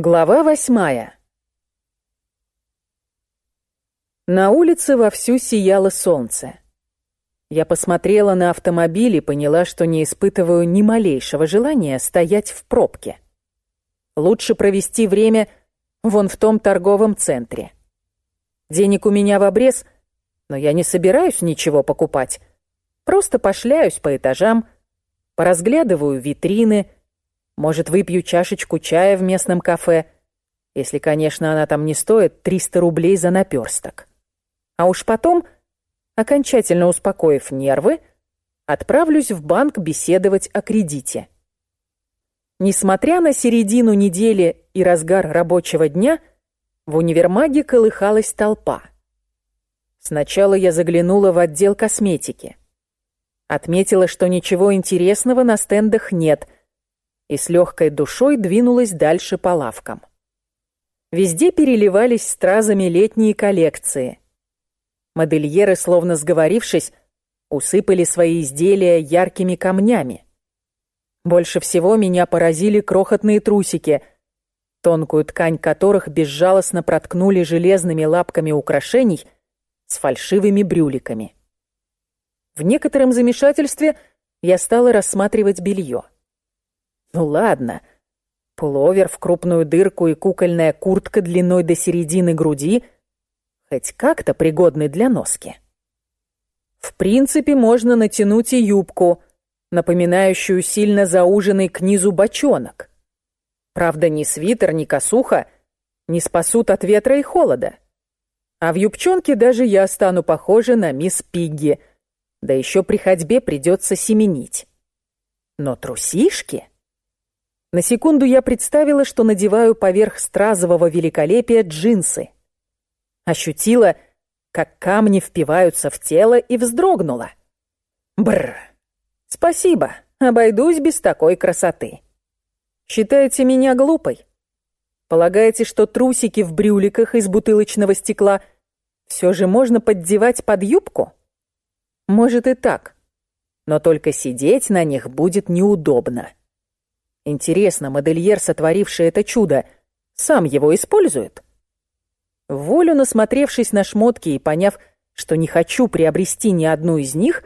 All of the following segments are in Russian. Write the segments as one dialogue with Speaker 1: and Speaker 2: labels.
Speaker 1: Глава восьмая. На улице вовсю сияло солнце. Я посмотрела на автомобиль и поняла, что не испытываю ни малейшего желания стоять в пробке. Лучше провести время вон в том торговом центре. Денег у меня в обрез, но я не собираюсь ничего покупать. Просто пошляюсь по этажам, поразглядываю витрины — может, выпью чашечку чая в местном кафе, если, конечно, она там не стоит 300 рублей за наперсток. А уж потом, окончательно успокоив нервы, отправлюсь в банк беседовать о кредите. Несмотря на середину недели и разгар рабочего дня, в универмаге колыхалась толпа. Сначала я заглянула в отдел косметики. Отметила, что ничего интересного на стендах нет — и с легкой душой двинулась дальше по лавкам. Везде переливались стразами летние коллекции. Модельеры, словно сговорившись, усыпали свои изделия яркими камнями. Больше всего меня поразили крохотные трусики, тонкую ткань которых безжалостно проткнули железными лапками украшений с фальшивыми брюликами. В некотором замешательстве я стала рассматривать белье. Ну ладно. Пуловер в крупную дырку и кукольная куртка длиной до середины груди хоть как-то пригодны для носки. В принципе, можно натянуть и юбку, напоминающую сильно зауженный к низу бочонок. Правда, ни свитер, ни косуха не спасут от ветра и холода. А в юбчонке даже я стану похожа на мисс Пигги, да еще при ходьбе придется семенить. Но трусишки... На секунду я представила, что надеваю поверх стразового великолепия джинсы. Ощутила, как камни впиваются в тело и вздрогнула. Бррр. Спасибо, обойдусь без такой красоты. Считаете меня глупой? Полагаете, что трусики в брюликах из бутылочного стекла все же можно поддевать под юбку? Может и так, но только сидеть на них будет неудобно. Интересно, модельер, сотворивший это чудо, сам его использует? Волю насмотревшись на шмотки и поняв, что не хочу приобрести ни одну из них,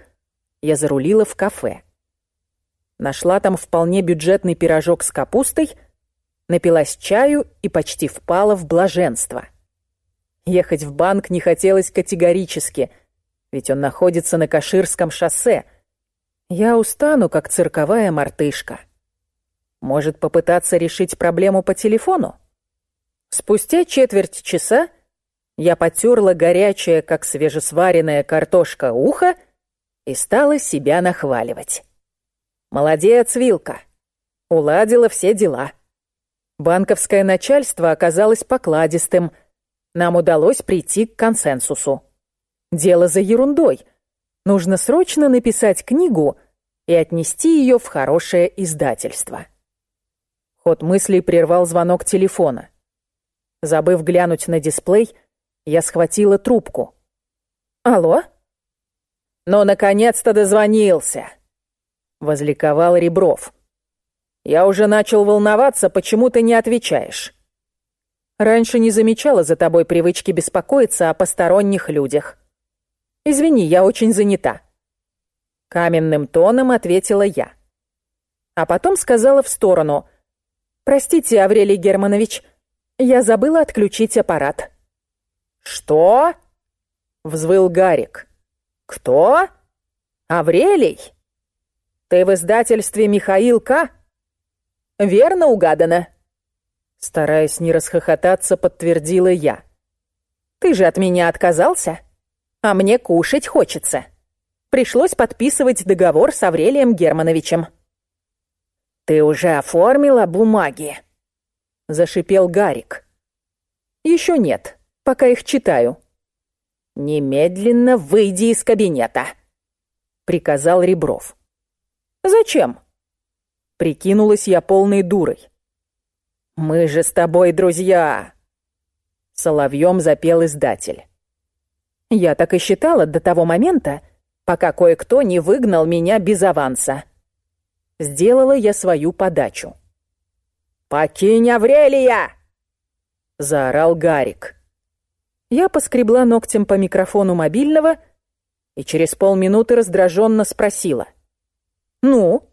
Speaker 1: я зарулила в кафе. Нашла там вполне бюджетный пирожок с капустой, напилась чаю и почти впала в блаженство. Ехать в банк не хотелось категорически, ведь он находится на Каширском шоссе. Я устану, как цирковая мартышка. Может, попытаться решить проблему по телефону? Спустя четверть часа я потерла горячее, как свежесваренная картошка, ухо и стала себя нахваливать. Молодец, Вилка. Уладила все дела. Банковское начальство оказалось покладистым. Нам удалось прийти к консенсусу. Дело за ерундой. Нужно срочно написать книгу и отнести ее в хорошее издательство. Ход мыслей прервал звонок телефона. Забыв глянуть на дисплей, я схватила трубку. «Алло?» «Ну, наконец-то дозвонился!» Возликовал Ребров. «Я уже начал волноваться, почему ты не отвечаешь. Раньше не замечала за тобой привычки беспокоиться о посторонних людях. Извини, я очень занята». Каменным тоном ответила я. А потом сказала в сторону – «Простите, Аврелий Германович, я забыла отключить аппарат». «Что?» — взвыл Гарик. «Кто? Аврелий? Ты в издательстве Михаил К?» «Верно угадано», — стараясь не расхохотаться, подтвердила я. «Ты же от меня отказался, а мне кушать хочется. Пришлось подписывать договор с Аврелием Германовичем». «Ты уже оформила бумаги?» — зашипел Гарик. «Еще нет, пока их читаю». «Немедленно выйди из кабинета», — приказал Ребров. «Зачем?» Прикинулась я полной дурой. «Мы же с тобой друзья!» Соловьем запел издатель. Я так и считала до того момента, пока кое-кто не выгнал меня без аванса. Сделала я свою подачу. «Покинь Аврелия!» заорал Гарик. Я поскребла ногтем по микрофону мобильного и через полминуты раздраженно спросила. «Ну,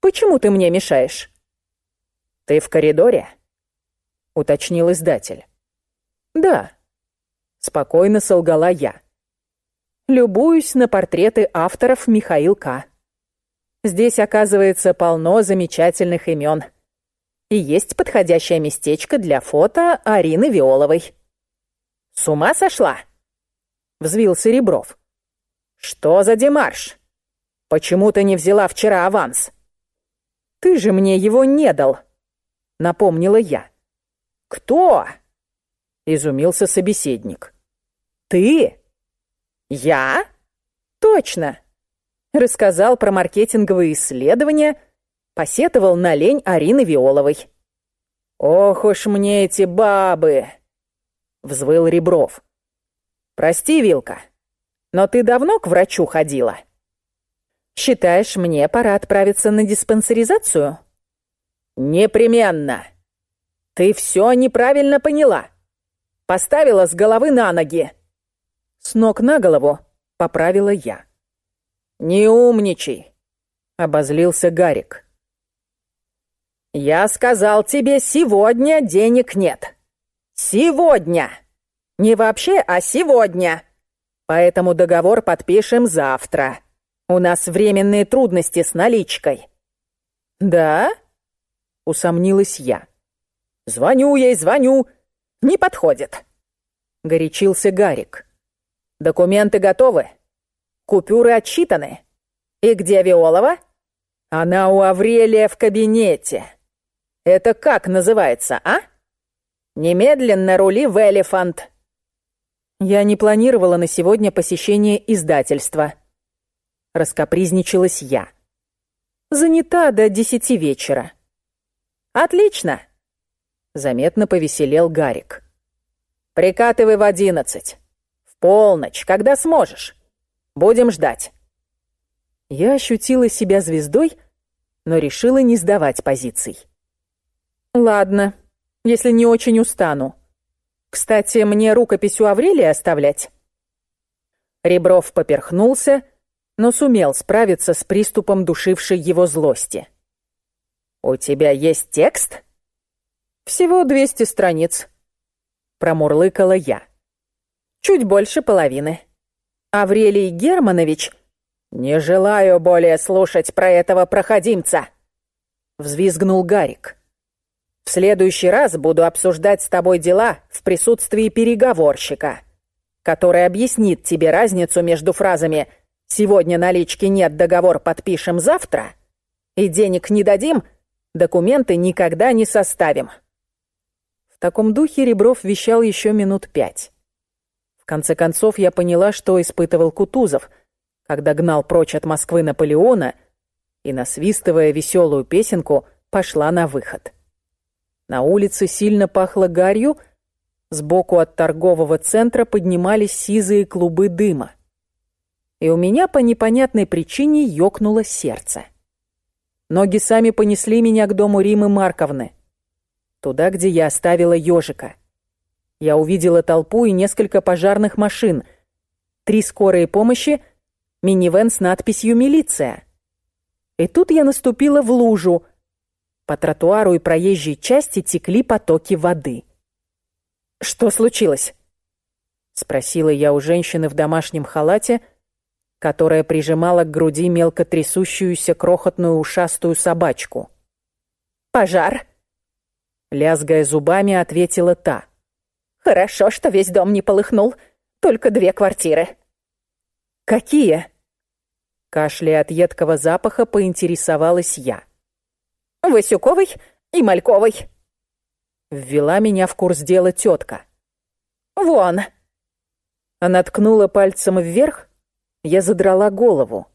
Speaker 1: почему ты мне мешаешь?» «Ты в коридоре?» — уточнил издатель. «Да», — спокойно солгала я. «Любуюсь на портреты авторов Михаил К. Здесь, оказывается, полно замечательных имен. И есть подходящее местечко для фото Арины Виоловой». «С ума сошла?» — взвился Ребров. «Что за демарш? Почему ты не взяла вчера аванс?» «Ты же мне его не дал», — напомнила я. «Кто?» — изумился собеседник. «Ты? Я? Точно!» Рассказал про маркетинговые исследования, посетовал на лень Арины Виоловой. «Ох уж мне эти бабы!» — взвыл Ребров. «Прости, Вилка, но ты давно к врачу ходила?» «Считаешь, мне пора отправиться на диспансеризацию?» «Непременно!» «Ты все неправильно поняла. Поставила с головы на ноги». «С ног на голову», — поправила я. «Не умничай», — обозлился Гарик. «Я сказал тебе, сегодня денег нет. Сегодня. Не вообще, а сегодня. Поэтому договор подпишем завтра. У нас временные трудности с наличкой». «Да?» — усомнилась я. Звоню ей, звоню. Не подходит. Горячился Гарик. Документы готовы. Купюры отчитаны. И где Виолова? Она у Аврелия в кабинете. Это как называется, а? Немедленно рули в Элефант. Я не планировала на сегодня посещение издательства. Раскопризничалась я. Занята до десяти вечера. Отлично. Заметно повеселел Гарик. «Прикатывай в одиннадцать. В полночь, когда сможешь. Будем ждать». Я ощутила себя звездой, но решила не сдавать позиций. «Ладно, если не очень устану. Кстати, мне рукопись у Аврелия оставлять?» Ребров поперхнулся, но сумел справиться с приступом душившей его злости. «У тебя есть текст?» Всего 200 страниц. Промурлыкала я. Чуть больше половины. Аврелий Германович... «Не желаю более слушать про этого проходимца!» Взвизгнул Гарик. «В следующий раз буду обсуждать с тобой дела в присутствии переговорщика, который объяснит тебе разницу между фразами «сегодня налички нет, договор подпишем завтра» и «денег не дадим, документы никогда не составим». В таком духе Ребров вещал еще минут пять. Конце концов, я поняла, что испытывал Кутузов, когда гнал прочь от Москвы Наполеона и, насвистывая веселую песенку, пошла на выход. На улице сильно пахло гарью, сбоку от торгового центра поднимались сизые клубы дыма. И у меня по непонятной причине ёкнуло сердце. Ноги сами понесли меня к дому Римы Марковны — Туда, где я оставила ежика. Я увидела толпу и несколько пожарных машин, три скорые помощи, минивэн с надписью «Милиция». И тут я наступила в лужу. По тротуару и проезжей части текли потоки воды. «Что случилось?» — спросила я у женщины в домашнем халате, которая прижимала к груди мелко трясущуюся крохотную ушастую собачку. «Пожар!» Лязгая зубами, ответила та. «Хорошо, что весь дом не полыхнул. Только две квартиры». «Какие?» Кашляя от едкого запаха, поинтересовалась я. «Васюковой и Мальковой». Ввела меня в курс дела тетка. «Вон!» Она ткнула пальцем вверх, я задрала голову.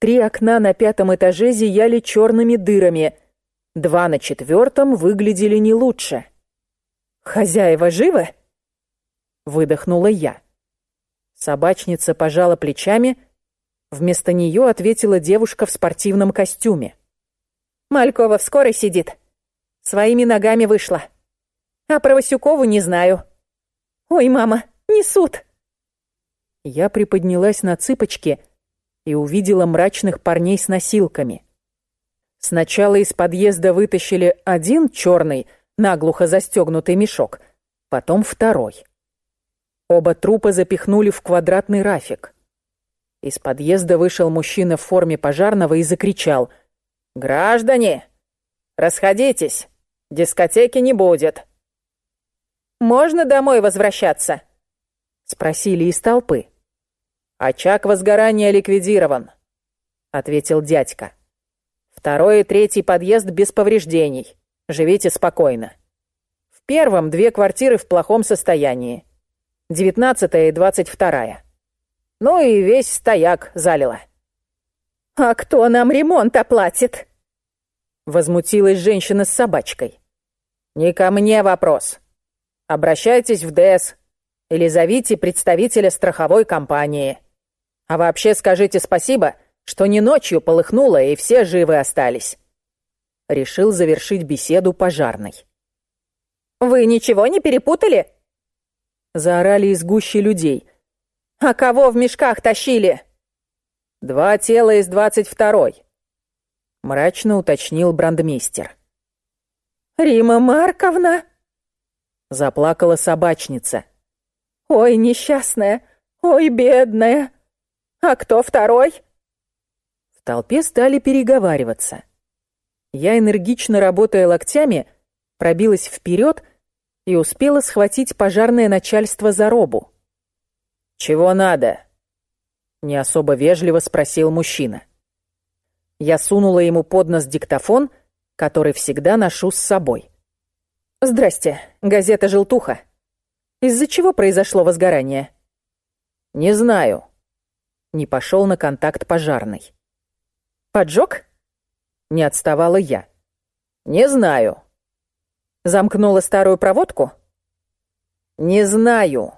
Speaker 1: Три окна на пятом этаже зияли черными дырами — Два на четвертом выглядели не лучше. «Хозяева живы?» Выдохнула я. Собачница пожала плечами. Вместо нее ответила девушка в спортивном костюме. «Малькова в скорой сидит. Своими ногами вышла. А про Васюкову не знаю. Ой, мама, несут. Я приподнялась на цыпочки и увидела мрачных парней с носилками. Сначала из подъезда вытащили один черный, наглухо застегнутый мешок, потом второй. Оба трупа запихнули в квадратный рафик. Из подъезда вышел мужчина в форме пожарного и закричал. «Граждане, расходитесь, дискотеки не будет». «Можно домой возвращаться?» Спросили из толпы. «Очаг возгорания ликвидирован», — ответил дядька. «Второй и третий подъезд без повреждений. Живите спокойно. В первом две квартиры в плохом состоянии. Девятнадцатая и двадцать вторая. Ну и весь стояк залило. «А кто нам ремонт оплатит?» Возмутилась женщина с собачкой. «Не ко мне вопрос. Обращайтесь в ДЭС или зовите представителя страховой компании. А вообще скажите спасибо, что не ночью полыхнуло и все живы остались». Решил завершить беседу пожарный. «Вы ничего не перепутали?» Заорали из гущи людей, «А кого в мешках тащили?» «Два тела из двадцать второй», — мрачно уточнил брандмейстер. «Рима Марковна?» — заплакала собачница. «Ой, несчастная! Ой, бедная! А кто второй?» В толпе стали переговариваться. Я, энергично работая локтями, пробилась вперед и успела схватить пожарное начальство за робу. «Чего надо?» Не особо вежливо спросил мужчина. Я сунула ему под нос диктофон, который всегда ношу с собой. «Здрасте, газета «Желтуха». Из-за чего произошло возгорание?» «Не знаю». Не пошел на контакт пожарный. «Поджог?» Не отставала я. «Не знаю». «Замкнула старую проводку?» «Не знаю».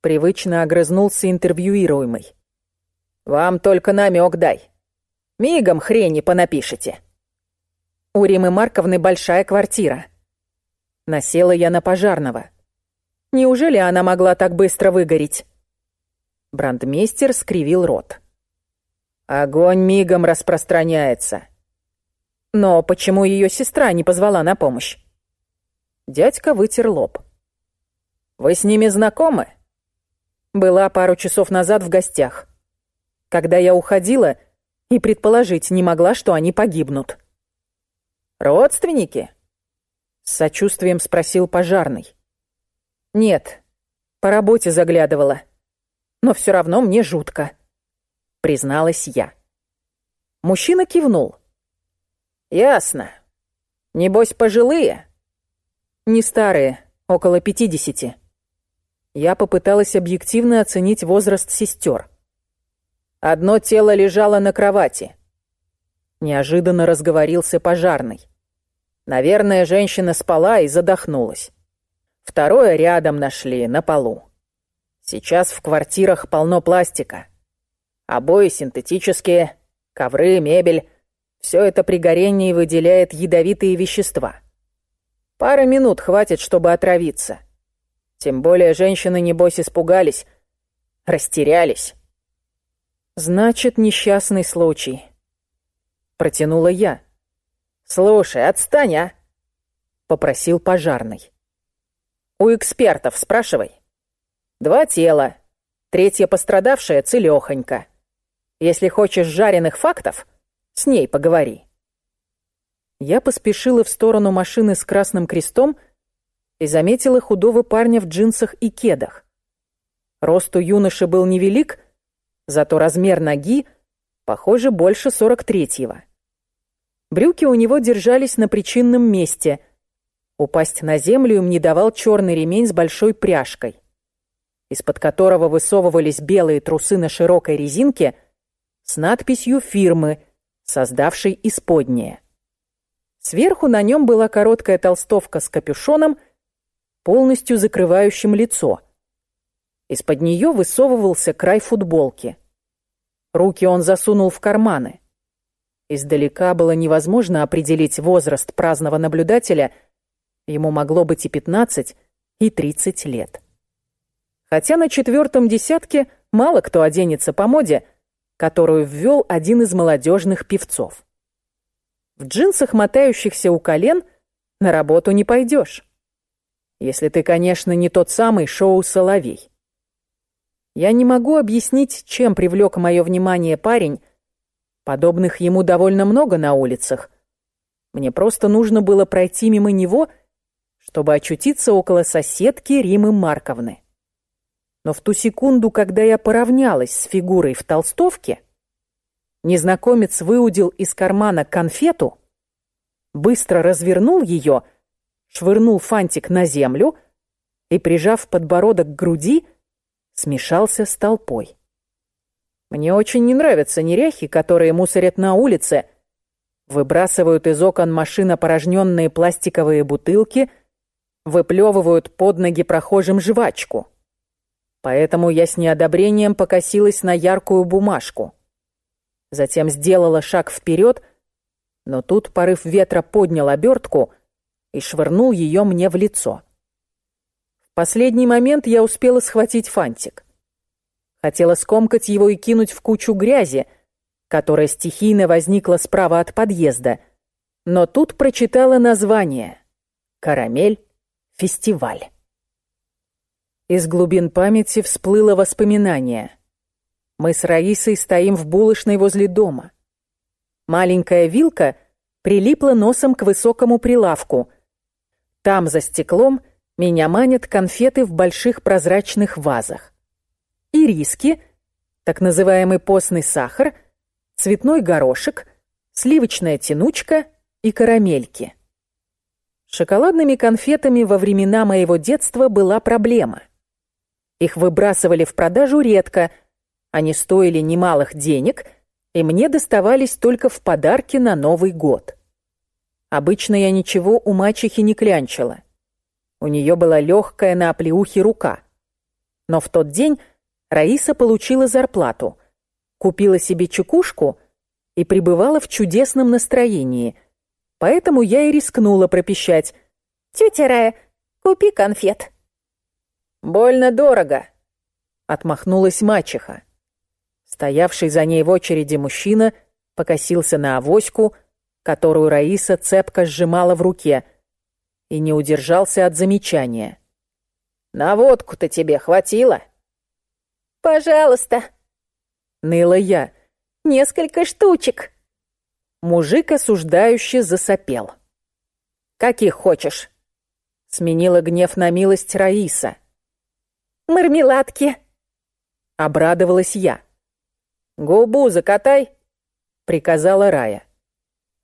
Speaker 1: Привычно огрызнулся интервьюируемый. «Вам только намек дай. Мигом хрени понапишите». У Римы Марковны большая квартира. Насела я на пожарного. Неужели она могла так быстро выгореть? Брандмейстер скривил рот. Огонь мигом распространяется. Но почему ее сестра не позвала на помощь? Дядька вытер лоб. Вы с ними знакомы? Была пару часов назад в гостях. Когда я уходила, и предположить не могла, что они погибнут. «Родственники?» С сочувствием спросил пожарный. «Нет, по работе заглядывала. Но все равно мне жутко», призналась я. Мужчина кивнул. «Ясно. Небось, пожилые?» «Не старые, около пятидесяти». Я попыталась объективно оценить возраст сестер. Одно тело лежало на кровати. Неожиданно разговорился пожарный. Наверное, женщина спала и задохнулась. Второе рядом нашли, на полу. Сейчас в квартирах полно пластика. Обои синтетические, ковры, мебель. Все это при горении выделяет ядовитые вещества. Пара минут хватит, чтобы отравиться. Тем более женщины, небось, испугались, растерялись. Значит, несчастный случай. Протянула я. Слушай, отстань, а? Попросил пожарный. У экспертов спрашивай. Два тела. Третья пострадавшая целёхонька. Если хочешь жареных фактов, с ней поговори. Я поспешила в сторону машины с красным крестом, и заметила худого парня в джинсах и кедах. Рост у юноши был невелик, зато размер ноги, похоже, больше сорок третьего. Брюки у него держались на причинном месте. Упасть на землю им не давал черный ремень с большой пряжкой, из-под которого высовывались белые трусы на широкой резинке с надписью фирмы, создавшей исподнее. Сверху на нем была короткая толстовка с капюшоном полностью закрывающим лицо. Из-под нее высовывался край футболки. Руки он засунул в карманы. Издалека было невозможно определить возраст праздного наблюдателя, Ему могло быть и 15, и 30 лет. Хотя на четвертом десятке мало кто оденется по моде, которую ввел один из молодежных певцов. В джинсах, мотающихся у колен, на работу не пойдешь. Если ты, конечно, не тот самый шоу «Соловей». Я не могу объяснить, чем привлек мое внимание парень. Подобных ему довольно много на улицах. Мне просто нужно было пройти мимо него, чтобы очутиться около соседки Римы Марковны. Но в ту секунду, когда я поравнялась с фигурой в толстовке, незнакомец выудил из кармана конфету, быстро развернул ее, швырнул фантик на землю и, прижав подбородок к груди, смешался с толпой. Мне очень не нравятся неряхи, которые мусорят на улице, выбрасывают из окон машин опорожненные пластиковые бутылки, выплевывают под ноги прохожим жвачку. Поэтому я с неодобрением покосилась на яркую бумажку. Затем сделала шаг вперед, но тут порыв ветра поднял обертку и швырнул ее мне в лицо последний момент я успела схватить фантик. Хотела скомкать его и кинуть в кучу грязи, которая стихийно возникла справа от подъезда, но тут прочитала название «Карамель. Фестиваль». Из глубин памяти всплыло воспоминание. Мы с Раисой стоим в булочной возле дома. Маленькая вилка прилипла носом к высокому прилавку. Там, за стеклом, меня манят конфеты в больших прозрачных вазах. Ириски, так называемый постный сахар, цветной горошек, сливочная тянучка и карамельки. шоколадными конфетами во времена моего детства была проблема. Их выбрасывали в продажу редко, они стоили немалых денег, и мне доставались только в подарки на Новый год. Обычно я ничего у мачехи не клянчила. У нее была легкая на оплеухе рука. Но в тот день Раиса получила зарплату, купила себе чекушку и пребывала в чудесном настроении. Поэтому я и рискнула пропищать. «Тетя Рая, купи конфет». «Больно дорого», — отмахнулась мачеха. Стоявший за ней в очереди мужчина покосился на авоську, которую Раиса цепко сжимала в руке — и не удержался от замечания. «На водку-то тебе хватило?» «Пожалуйста», — ныла я. «Несколько штучек». Мужик осуждающе засопел. «Каких хочешь?» — сменила гнев на милость Раиса. «Мармеладки», — обрадовалась я. «Губу закатай», — приказала Рая.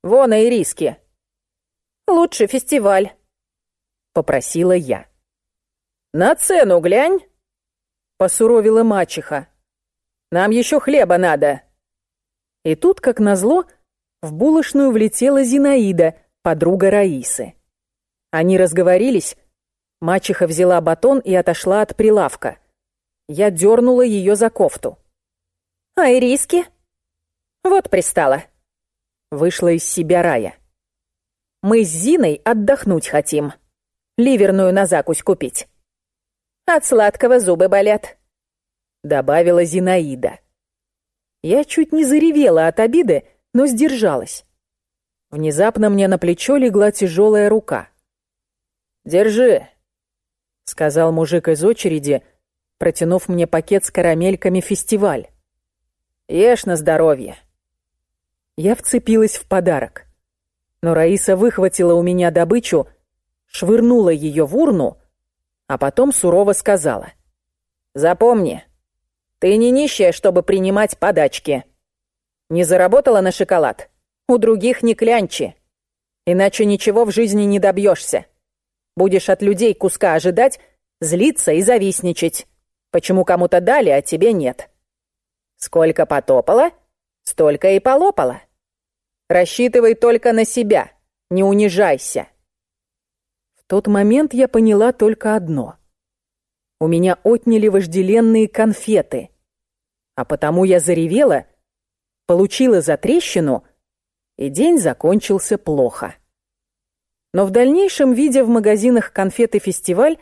Speaker 1: «Вон и риски». «Лучше фестиваль», попросила я. «На цену глянь!» — посуровила мачеха. «Нам еще хлеба надо!» И тут, как назло, в булочную влетела Зинаида, подруга Раисы. Они разговорились, мачеха взяла батон и отошла от прилавка. Я дернула ее за кофту. «А ириски?» «Вот пристала», — вышла из себя Рая. «Мы с Зиной отдохнуть хотим» ливерную на закусь купить. От сладкого зубы болят», — добавила Зинаида. Я чуть не заревела от обиды, но сдержалась. Внезапно мне на плечо легла тяжелая рука. «Держи», — сказал мужик из очереди, протянув мне пакет с карамельками «Фестиваль». «Ешь на здоровье». Я вцепилась в подарок. Но Раиса выхватила у меня добычу швырнула ее в урну, а потом сурово сказала. «Запомни, ты не нищая, чтобы принимать подачки. Не заработала на шоколад? У других не клянчи. Иначе ничего в жизни не добьешься. Будешь от людей куска ожидать, злиться и завистничать. Почему кому-то дали, а тебе нет? Сколько потопала, столько и полопала. Рассчитывай только на себя, не унижайся тот момент я поняла только одно. У меня отняли вожделенные конфеты, а потому я заревела, получила затрещину, и день закончился плохо. Но в дальнейшем, видя в магазинах конфеты «Фестиваль»,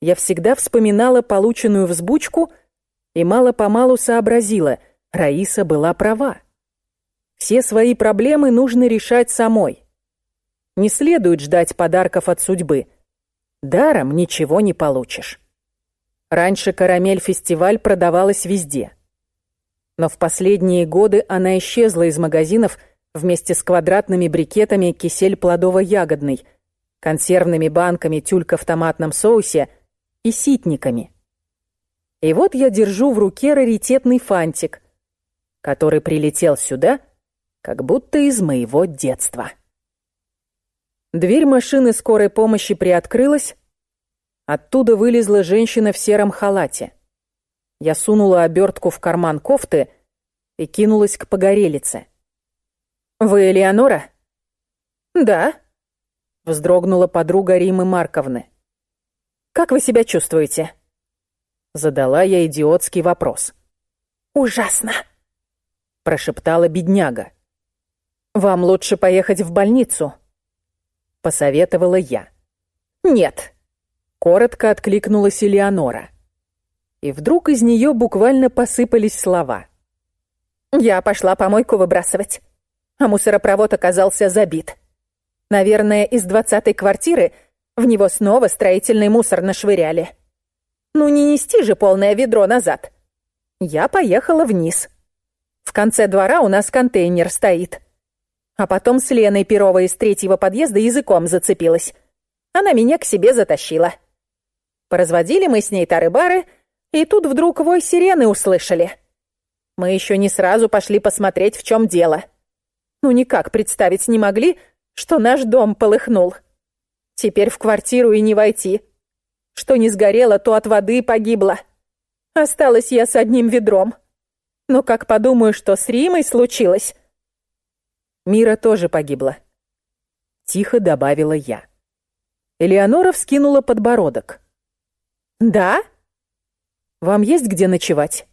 Speaker 1: я всегда вспоминала полученную взбучку и мало-помалу сообразила, Раиса была права. Все свои проблемы нужно решать самой. Не следует ждать подарков от судьбы. Даром ничего не получишь. Раньше карамель-фестиваль продавалась везде. Но в последние годы она исчезла из магазинов вместе с квадратными брикетами кисель плодово-ягодный, консервными банками тюлька в томатном соусе и ситниками. И вот я держу в руке раритетный фантик, который прилетел сюда, как будто из моего детства. Дверь машины скорой помощи приоткрылась, оттуда вылезла женщина в сером халате. Я сунула обертку в карман кофты и кинулась к погорелице. «Вы Элеонора?» «Да», — вздрогнула подруга Римы Марковны. «Как вы себя чувствуете?» Задала я идиотский вопрос. «Ужасно», — прошептала бедняга. «Вам лучше поехать в больницу», — посоветовала я. «Нет», — коротко откликнулась Элеонора. И вдруг из нее буквально посыпались слова. «Я пошла помойку выбрасывать а мусоропровод оказался забит. Наверное, из двадцатой квартиры в него снова строительный мусор нашвыряли. Ну не нести же полное ведро назад. Я поехала вниз. В конце двора у нас контейнер стоит. А потом с Леной Перовой из третьего подъезда языком зацепилась. Она меня к себе затащила. Поразводили мы с ней тары-бары, и тут вдруг вой сирены услышали. Мы еще не сразу пошли посмотреть, в чем дело. Ну никак представить не могли, что наш дом полыхнул. Теперь в квартиру и не войти. Что не сгорело, то от воды погибло. Осталась я с одним ведром. Но как подумаю, что с Римой случилось... Мира тоже погибла. Тихо добавила я. Элеонора вскинула подбородок. «Да? Вам есть где ночевать?»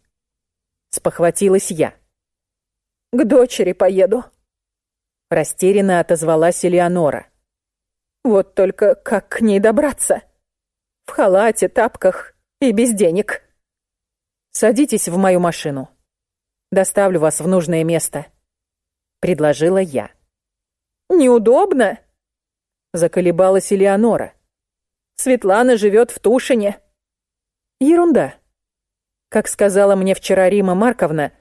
Speaker 1: Спохватилась я. «К дочери поеду», Растерянно отозвалась Элеонора. Вот только как к ней добраться? В халате, тапках и без денег. Садитесь в мою машину. Доставлю вас в нужное место. Предложила я. Неудобно? Заколебалась Элеонора. Светлана живет в Тушине. Ерунда. Как сказала мне вчера Рима Марковна,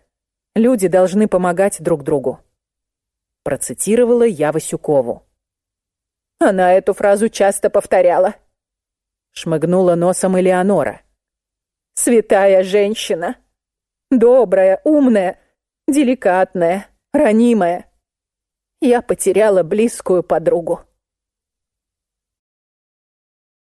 Speaker 1: люди должны помогать друг другу. Процитировала я Васюкову. Она эту фразу часто повторяла. Шмыгнула носом Элеонора. Святая женщина. Добрая, умная, деликатная, ранимая. Я потеряла близкую подругу.